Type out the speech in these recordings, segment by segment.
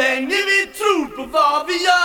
länge vi tror på vad vi gör.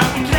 out.